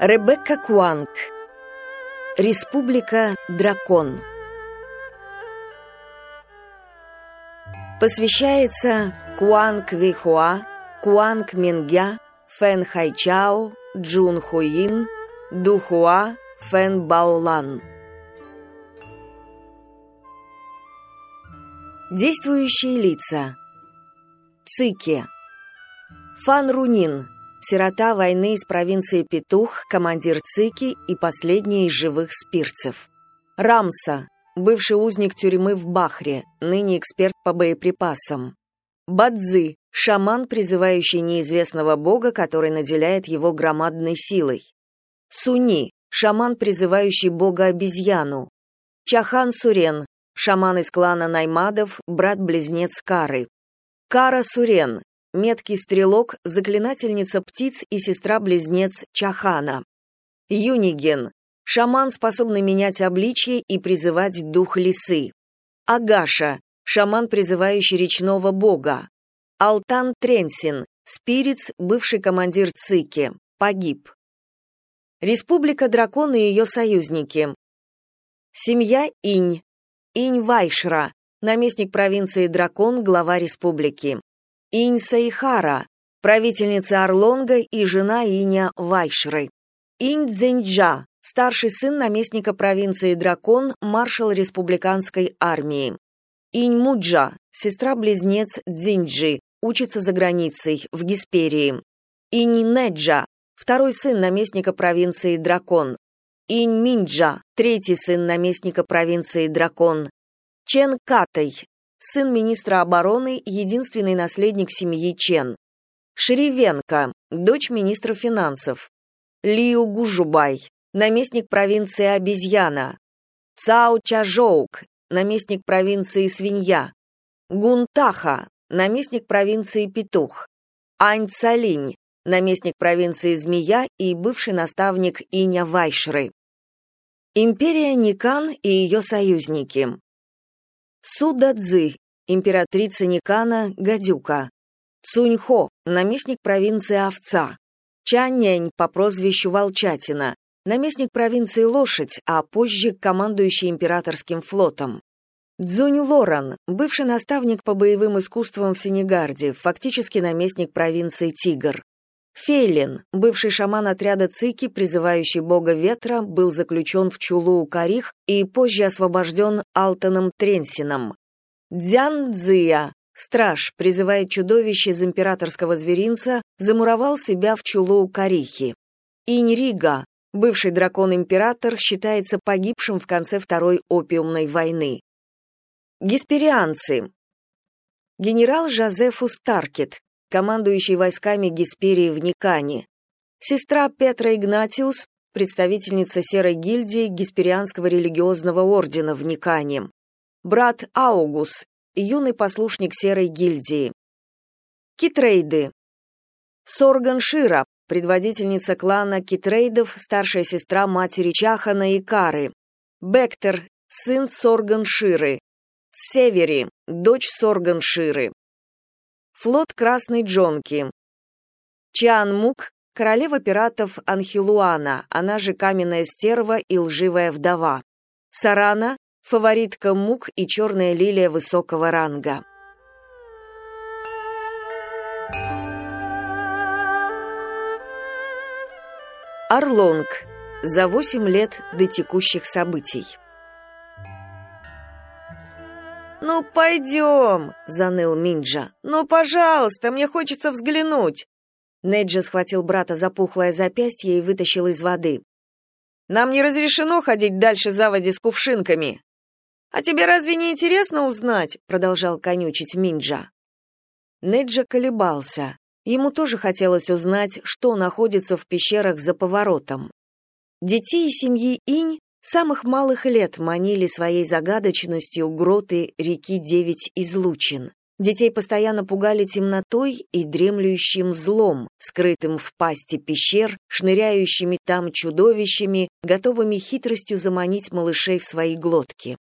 Ребекка Куанг. Республика Дракон. Посвящается Куанг Вихуа, Куанг Мингя, Фэн Хайчао, Джун Хуин, Духуа, Фэн Баолан. Действующие лица. Цики. Фан Рунин, Сирота войны из провинции Петух, командир ЦИКи и последний из живых спирцев. Рамса, бывший узник тюрьмы в Бахре, ныне эксперт по боеприпасам. Бадзы, шаман, призывающий неизвестного бога, который наделяет его громадной силой. Суни, шаман, призывающий бога-обезьяну. Чахан Сурен, шаман из клана Наймадов, брат-близнец Кары. Кара Сурен, меткий стрелок, заклинательница птиц и сестра-близнец Чахана. Юниген, шаман, способный менять обличье и призывать дух лисы. Агаша, шаман, призывающий речного бога. Алтан Тренсин, спирец, бывший командир ЦИКи, погиб. Республика Дракон и ее союзники. Семья Инь. Инь Вайшра, наместник провинции Дракон, глава республики. Инь Сайхара, правительница Орлонга и жена Иня Вайшры. Инь Цзэньджа, старший сын наместника провинции Дракон, маршал республиканской армии. Инь Муджа, сестра-близнец Цзиньджи, учится за границей, в Гисперии. Инь Неджа, второй сын наместника провинции Дракон. Инь Минджа, третий сын наместника провинции Дракон. Чен Катай, сын министра обороны, единственный наследник семьи Чен. Шривенко, дочь министра финансов. Лиу Гужубай, наместник провинции Обезьяна. Цао Чажоук, наместник провинции Свинья. Гунтаха, наместник провинции Петух. Ань Цалинь, наместник провинции Змея и бывший наставник Иня Вайшры. Империя Никан и ее союзники. Судадзы, императрица Никана, гадюка. Цуньхо, наместник провинции Овца. Чаннянь по прозвищу Волчатина, наместник провинции Лошадь, а позже командующий императорским флотом. Цзунь Лоран, бывший наставник по боевым искусствам в Сенегарде, фактически наместник провинции Тигр. Фейлин, бывший шаман отряда Цики, призывающий бога ветра, был заключен в чулу у Карих и позже освобожден Алтоном Тренсином. Дзян Цзия, страж, призывая чудовище из императорского зверинца, замуровал себя в чулу у Карихи. Иньрига, бывший дракон-император, считается погибшим в конце Второй опиумной войны. Гесперианцы. Генерал Жозефус Таркет, командующий войсками Гесперии в Никане, сестра Петра Игнатиус, представительница Серой гильдии Гесперианского религиозного ордена в Никане, брат Аугус, юный послушник Серой гильдии. Китрейды. Сорган Шира, предводительница клана Китрейдов, старшая сестра матери Чахана и Кары. Бектер, сын Сорган Ширы. Севери, дочь Сорган Ширы. Флот Красной Джонки. Чиан Мук, королева пиратов Анхилуана, она же Каменная Стерва и Лживая Вдова. Сарана, фаворитка Мук и Черная Лилия высокого ранга. Орлонг. За восемь лет до текущих событий. «Ну, пойдем!» — заныл Минджа. «Ну, пожалуйста, мне хочется взглянуть!» Неджи схватил брата за пухлое запястье и вытащил из воды. «Нам не разрешено ходить дальше заводи с кувшинками!» «А тебе разве не интересно узнать?» — продолжал конючить Минджа. Неджа колебался. Ему тоже хотелось узнать, что находится в пещерах за поворотом. Детей семьи Инь самых малых лет манили своей загадочностью гроты реки Девять Излучин. Детей постоянно пугали темнотой и дремлющим злом, скрытым в пасти пещер, шныряющими там чудовищами, готовыми хитростью заманить малышей в свои глотки.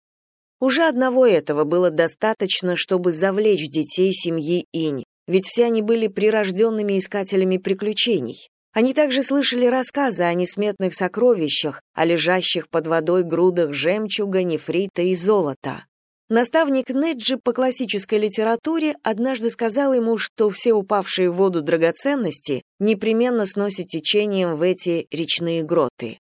Уже одного этого было достаточно, чтобы завлечь детей семьи Инь, ведь все они были прирожденными искателями приключений. Они также слышали рассказы о несметных сокровищах, о лежащих под водой грудах жемчуга, нефрита и золота. Наставник Неджи по классической литературе однажды сказал ему, что все упавшие в воду драгоценности непременно сносят течением в эти речные гроты.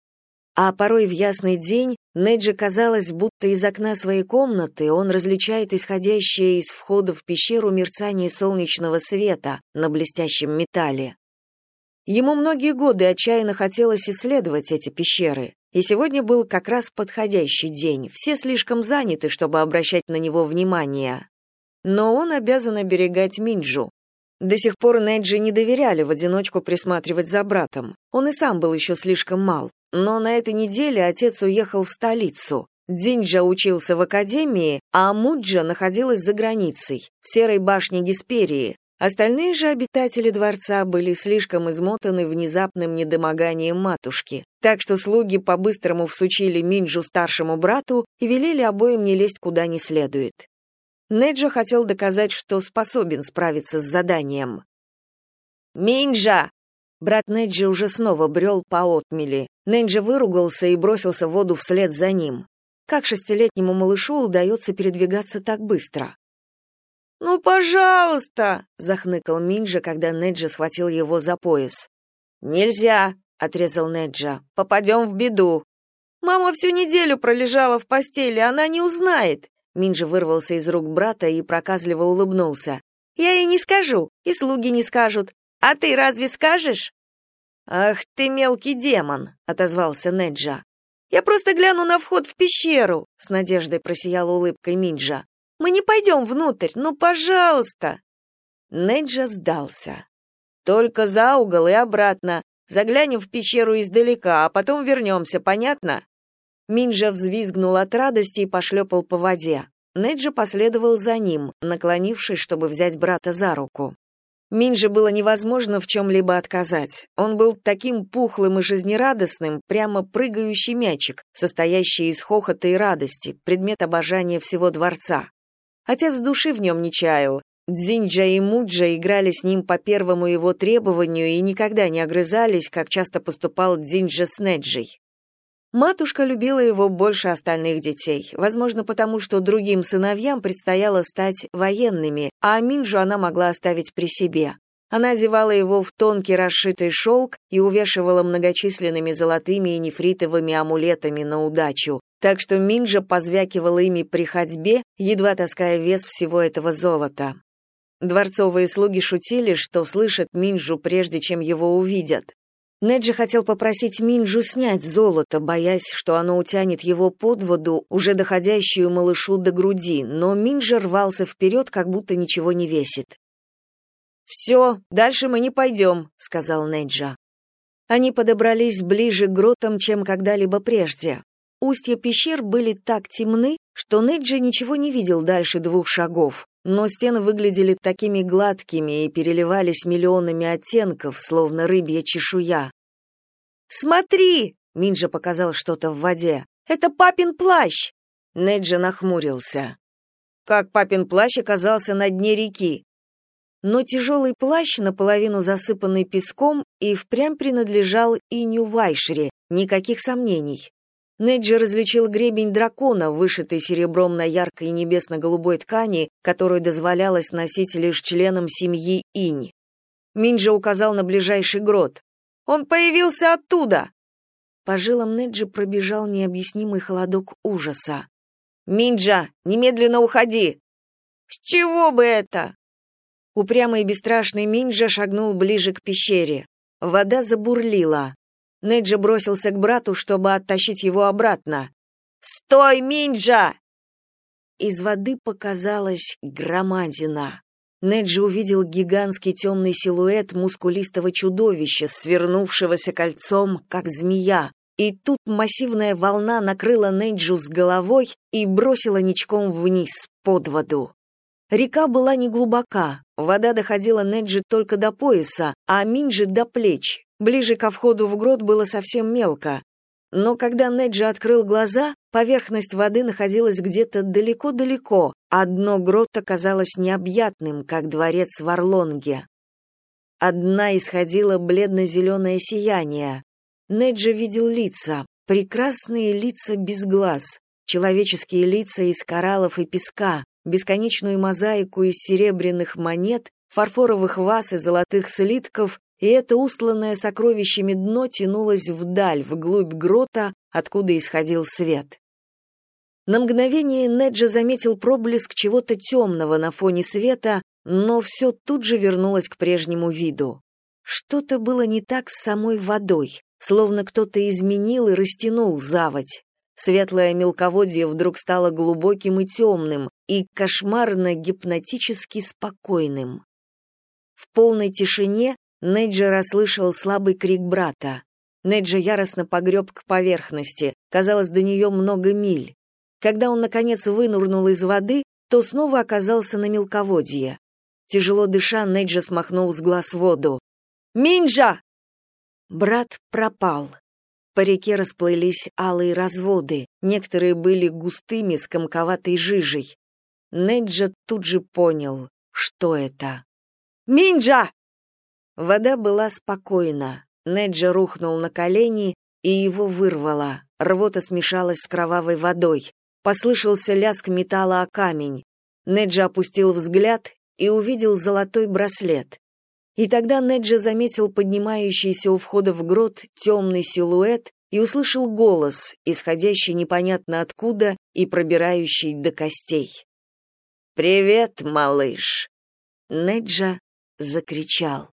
А порой в ясный день Неджи казалось, будто из окна своей комнаты он различает исходящее из входа в пещеру мерцание солнечного света на блестящем металле. Ему многие годы отчаянно хотелось исследовать эти пещеры, и сегодня был как раз подходящий день, все слишком заняты, чтобы обращать на него внимание. Но он обязан оберегать Минджу. До сих пор Неджи не доверяли в одиночку присматривать за братом. Он и сам был еще слишком мал. Но на этой неделе отец уехал в столицу. Дзинджа учился в академии, а Муджа находилась за границей, в серой башне Гесперии, Остальные же обитатели дворца были слишком измотаны внезапным недомоганием матушки, так что слуги по-быстрому всучили Минджу старшему брату и велели обоим не лезть куда не следует. Неджа хотел доказать, что способен справиться с заданием. «Минджа!» Брат Неджи уже снова брел по отмели. Ненджа выругался и бросился в воду вслед за ним. Как шестилетнему малышу удается передвигаться так быстро? «Ну, пожалуйста!» — захныкал Минджа, когда Неджа схватил его за пояс. «Нельзя!» — отрезал Неджа. «Попадем в беду!» «Мама всю неделю пролежала в постели, она не узнает!» Минджа вырвался из рук брата и проказливо улыбнулся. «Я ей не скажу, и слуги не скажут. А ты разве скажешь?» «Ах ты мелкий демон!» — отозвался Неджа. «Я просто гляну на вход в пещеру!» — с надеждой просияла улыбкой Минджа. Мы не пойдем внутрь, ну, пожалуйста!» Неджа сдался. «Только за угол и обратно. Заглянем в пещеру издалека, а потом вернемся, понятно?» Минджа взвизгнул от радости и пошлепал по воде. Неджа последовал за ним, наклонившись, чтобы взять брата за руку. Минже было невозможно в чем-либо отказать. Он был таким пухлым и жизнерадостным, прямо прыгающий мячик, состоящий из хохота и радости, предмет обожания всего дворца. Отец души в нем не чаял. Дзинджа и Муджа играли с ним по первому его требованию и никогда не огрызались, как часто поступал Дзинджа с Неджей. Матушка любила его больше остальных детей, возможно, потому что другим сыновьям предстояло стать военными, а Минджу она могла оставить при себе. Она одевала его в тонкий расшитый шелк и увешивала многочисленными золотыми и нефритовыми амулетами на удачу, так что Минджа позвякивала ими при ходьбе, едва таская вес всего этого золота. Дворцовые слуги шутили, что слышат Минджу, прежде чем его увидят. Неджи хотел попросить Минджу снять золото, боясь, что оно утянет его под воду, уже доходящую малышу до груди, но Минджа рвался вперед, как будто ничего не весит. «Все, дальше мы не пойдем», — сказал Неджа. Они подобрались ближе к гротам, чем когда-либо прежде. Устья пещер были так темны, что Неджи ничего не видел дальше двух шагов, но стены выглядели такими гладкими и переливались миллионами оттенков, словно рыбья чешуя. «Смотри!» — Минджа показал что-то в воде. «Это папин плащ!» Неджи нахмурился. Как папин плащ оказался на дне реки? Но тяжелый плащ, наполовину засыпанный песком, и впрямь принадлежал Иню Вайшере, никаких сомнений. Неджи различил гребень дракона, вышитый серебром на яркой небесно-голубой ткани, которую дозволялось носить лишь членам семьи Инь. Минджа указал на ближайший грот. «Он появился оттуда!» По жилам Неджи пробежал необъяснимый холодок ужаса. «Минджа, немедленно уходи!» «С чего бы это?» Упрямый и бесстрашный Минджа шагнул ближе к пещере. Вода забурлила. Неджи бросился к брату, чтобы оттащить его обратно. «Стой, Минджа!» Из воды показалась громадина. Неджи увидел гигантский темный силуэт мускулистого чудовища, свернувшегося кольцом, как змея. И тут массивная волна накрыла Неджу с головой и бросила ничком вниз, под воду. Река была неглубока, вода доходила Неджи только до пояса, а Минджи до плеч, Ближе ко входу в грот было совсем мелко. Но когда Неджи открыл глаза, поверхность воды находилась где-то далеко-далеко, а дно грота казалось необъятным, как дворец в Орлонге. Одна исходила бледно-зеленое сияние. Неджа видел лица, прекрасные лица без глаз, человеческие лица из кораллов и песка, бесконечную мозаику из серебряных монет, фарфоровых ваз и золотых слитков, и это устланное сокровищами дно тянулось вдаль, вглубь грота, откуда исходил свет. На мгновение Неджа заметил проблеск чего-то темного на фоне света, но все тут же вернулось к прежнему виду. Что-то было не так с самой водой, словно кто-то изменил и растянул заводь. Светлое мелководье вдруг стало глубоким и темным, и кошмарно-гипнотически спокойным. В полной тишине Неджа расслышал слабый крик брата. Неджа яростно погреб к поверхности, казалось, до нее много миль. Когда он, наконец, вынурнул из воды, то снова оказался на мелководье. Тяжело дыша, Неджа смахнул с глаз воду. «Минджа!» Брат пропал. По реке расплылись алые разводы, некоторые были густыми с комковатой жижей. Неджа тут же понял, что это. «Минджа!» Вода была спокойна. Неджа рухнул на колени, и его вырвало. Рвота смешалась с кровавой водой. Послышался лязг металла о камень. Неджа опустил взгляд и увидел золотой браслет. И тогда Неджа заметил поднимающийся у входа в грот темный силуэт и услышал голос, исходящий непонятно откуда и пробирающий до костей. «Привет, малыш!» Неджа закричал.